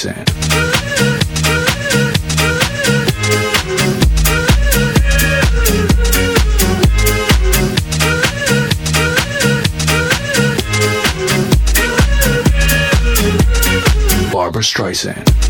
saying? Barbra Streisand.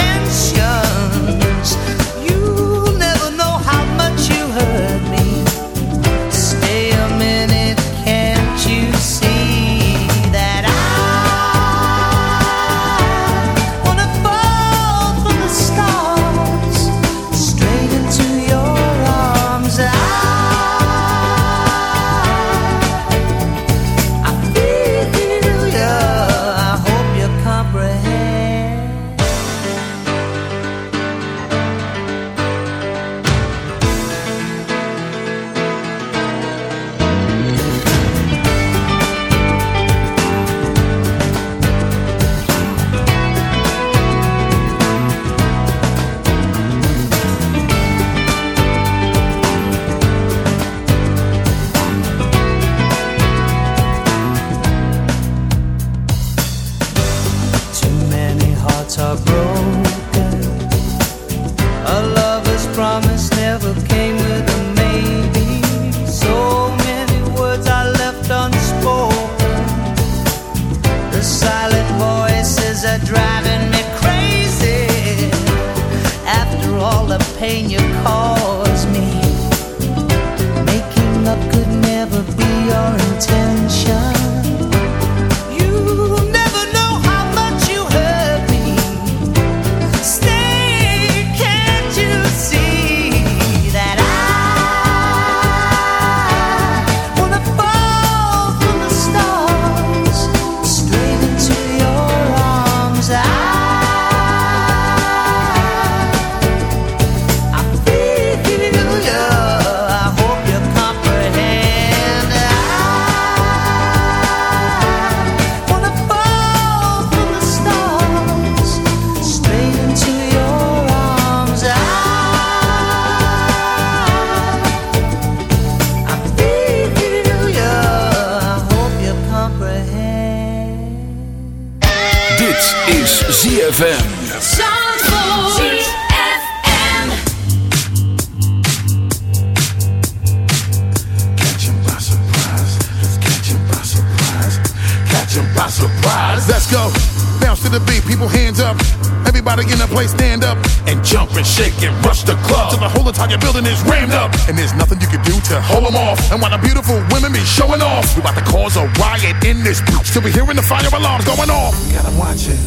Riot in this bitch till we hearing the fire alarms going off. We got 'em watching.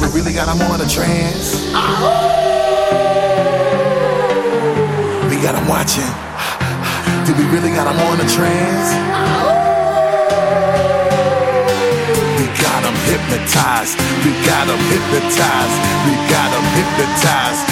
We really got 'em on a trance? We got 'em watching. Do we really got 'em on a trance? We got 'em hypnotized. We got 'em hypnotized. We got 'em hypnotized.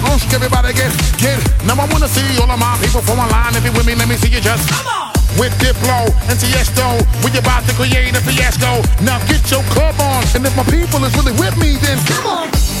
everybody get, get. Now I wanna see all of my people from online. If you with me, let me see you just. Come on. With Diplo and Tiesto, we about to create a fiasco. Now get your club on, and if my people is really with me, then come on.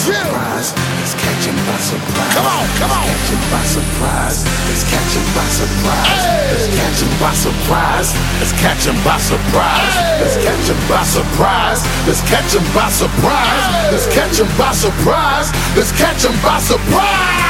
Surprise. Let's catch 'em by surprise. Come on, come on. Let's catch by surprise. Let's catch by surprise. Let's by surprise. Let's catch him by surprise. Let's catch him by surprise. Let's catch him by surprise. Let's catch him by surprise. Let's catch him by surprise.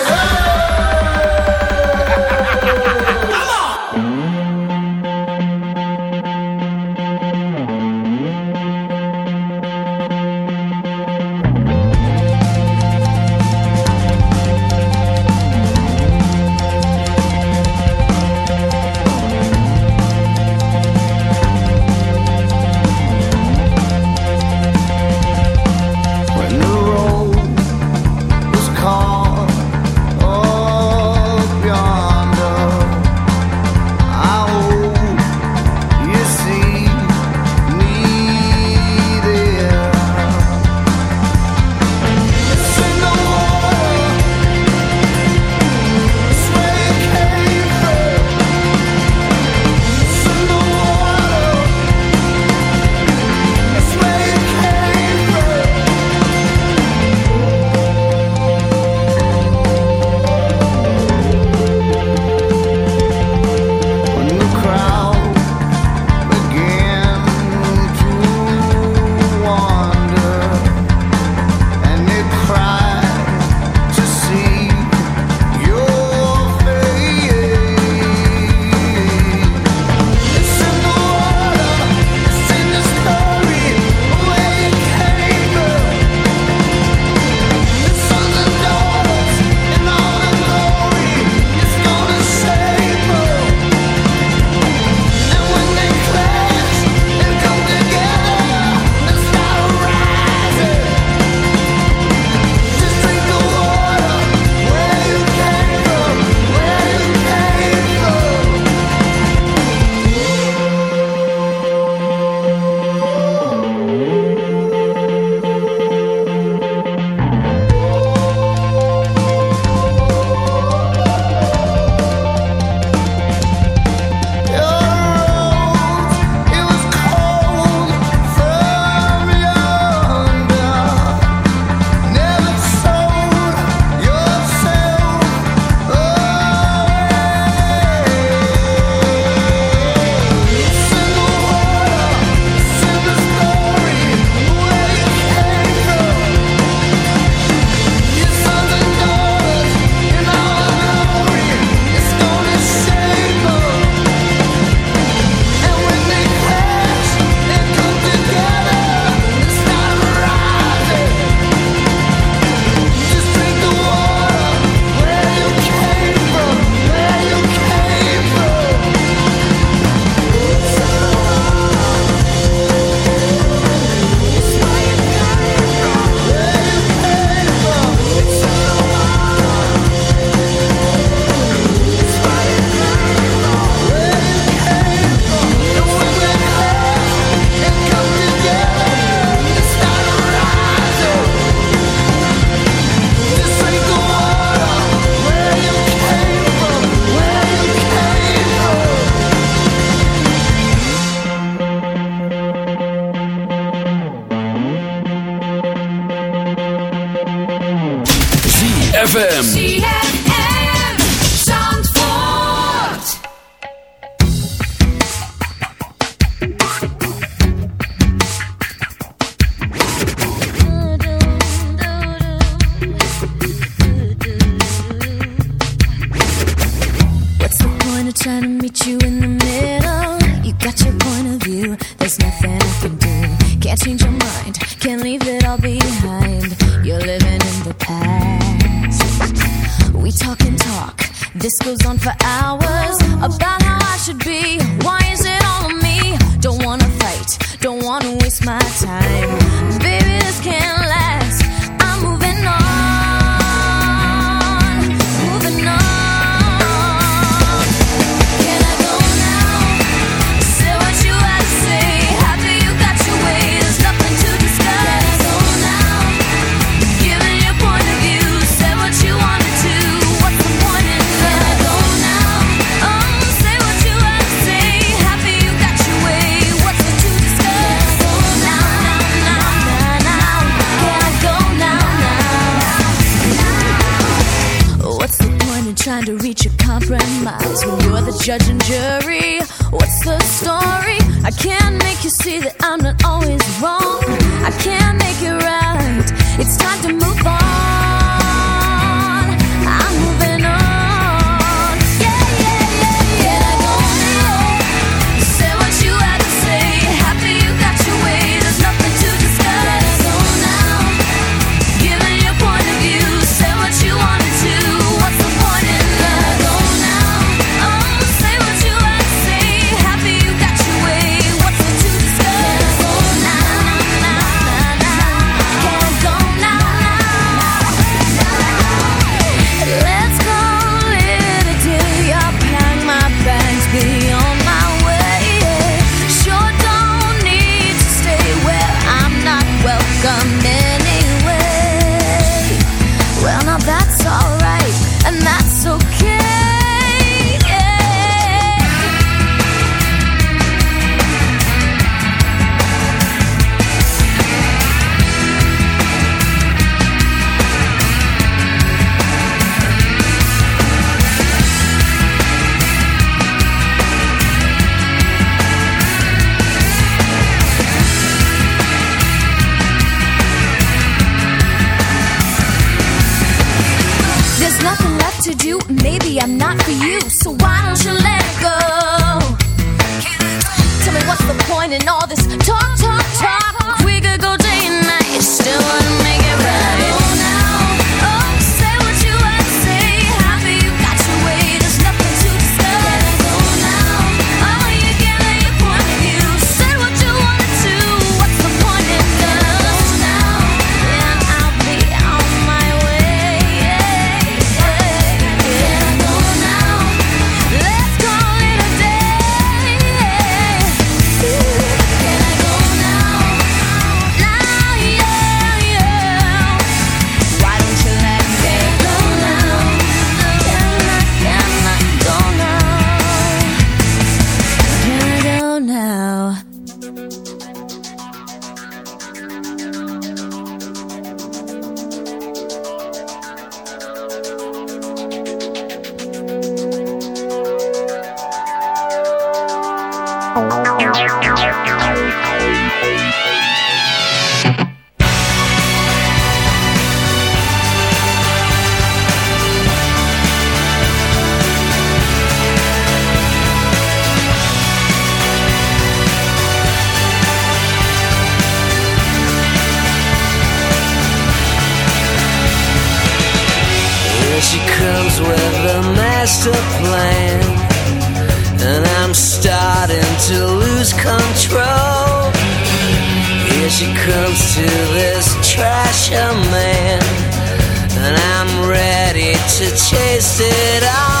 ZFM. She comes with a master plan. she comes to this trashy man, and I'm ready to chase it all.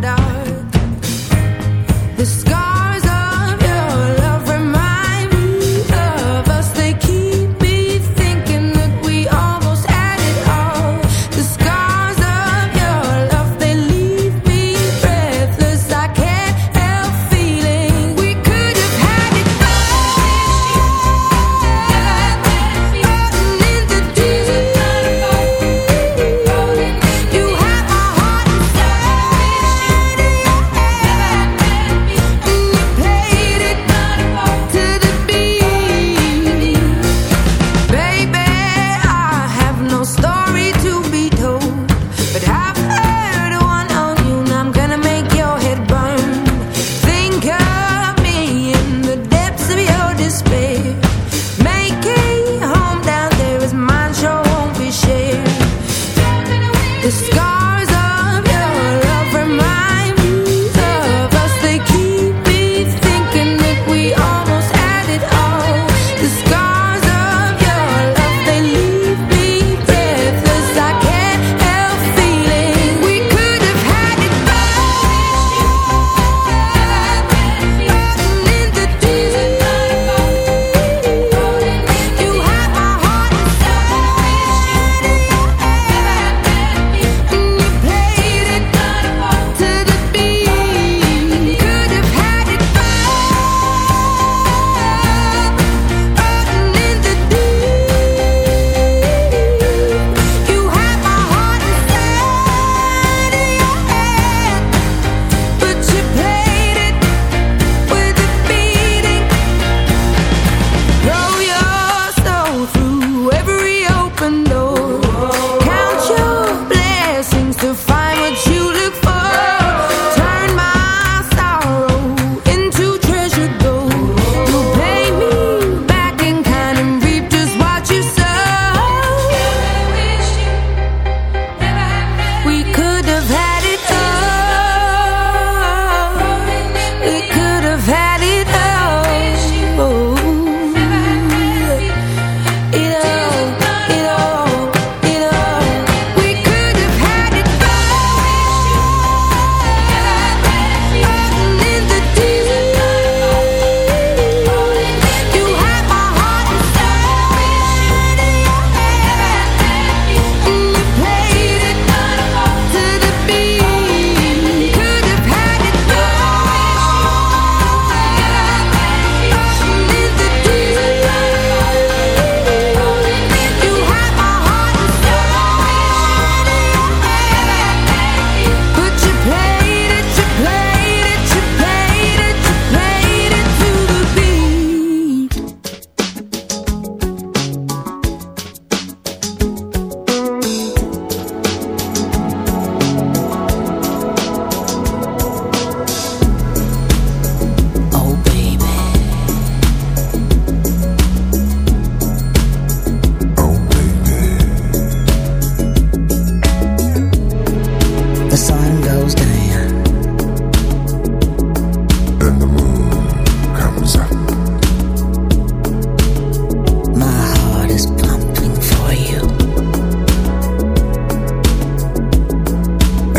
Dark.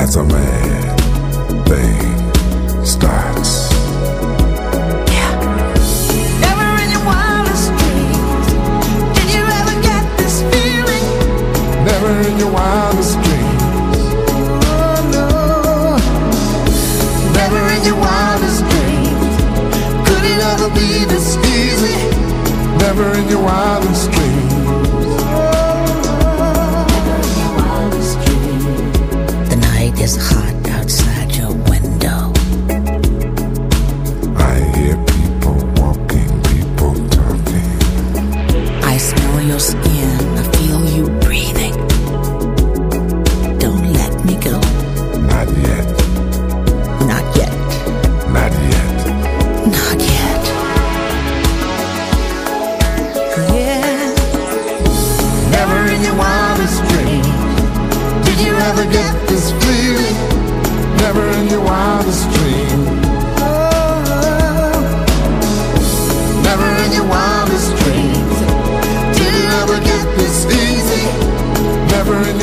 That's a man thing starts. Never in your wildest dreams did you ever get this feeling. Never in your wildest dreams. Oh no. Never in your wildest dreams could it ever be this easy. Never in your wildest dreams.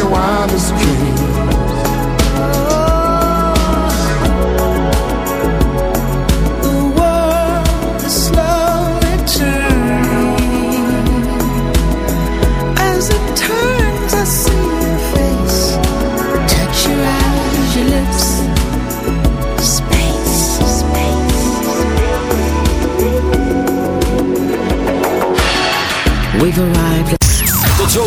Never in your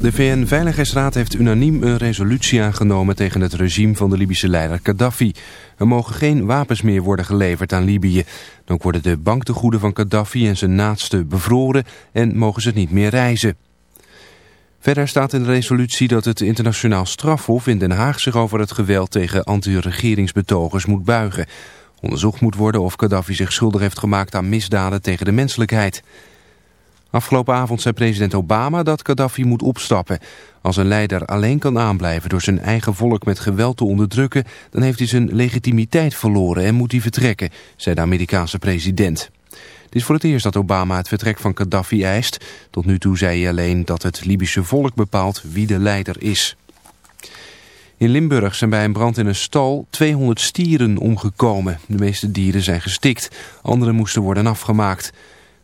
De VN-veiligheidsraad heeft unaniem een resolutie aangenomen tegen het regime van de Libische leider Gaddafi. Er mogen geen wapens meer worden geleverd aan Libië. Dan worden de banktegoeden van Gaddafi en zijn naasten bevroren en mogen ze niet meer reizen. Verder staat in de resolutie dat het internationaal strafhof in Den Haag zich over het geweld tegen anti-regeringsbetogers moet buigen. Onderzocht moet worden of Gaddafi zich schuldig heeft gemaakt aan misdaden tegen de menselijkheid. Afgelopen avond zei president Obama dat Gaddafi moet opstappen. Als een leider alleen kan aanblijven door zijn eigen volk met geweld te onderdrukken... dan heeft hij zijn legitimiteit verloren en moet hij vertrekken, zei de Amerikaanse president. Het is voor het eerst dat Obama het vertrek van Gaddafi eist. Tot nu toe zei hij alleen dat het Libische volk bepaalt wie de leider is. In Limburg zijn bij een brand in een stal 200 stieren omgekomen. De meeste dieren zijn gestikt, andere moesten worden afgemaakt.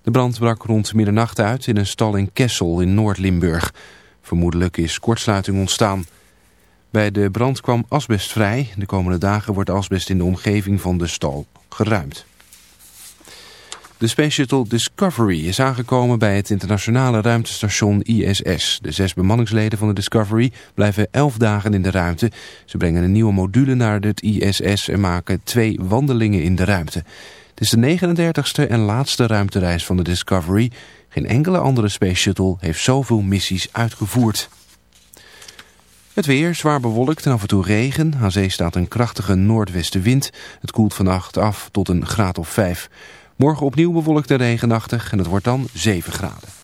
De brand brak rond middernacht uit in een stal in Kessel in Noord-Limburg. Vermoedelijk is kortsluiting ontstaan. Bij de brand kwam asbest vrij. De komende dagen wordt asbest in de omgeving van de stal geruimd. De Space Shuttle Discovery is aangekomen bij het internationale ruimtestation ISS. De zes bemanningsleden van de Discovery blijven elf dagen in de ruimte. Ze brengen een nieuwe module naar het ISS en maken twee wandelingen in de ruimte. Het is de 39ste en laatste ruimtereis van de Discovery. Geen enkele andere Space Shuttle heeft zoveel missies uitgevoerd. Het weer zwaar bewolkt en af en toe regen. Aan zee staat een krachtige noordwestenwind. Het koelt vannacht af tot een graad of 5. Morgen opnieuw bewolkt en regenachtig en het wordt dan 7 graden.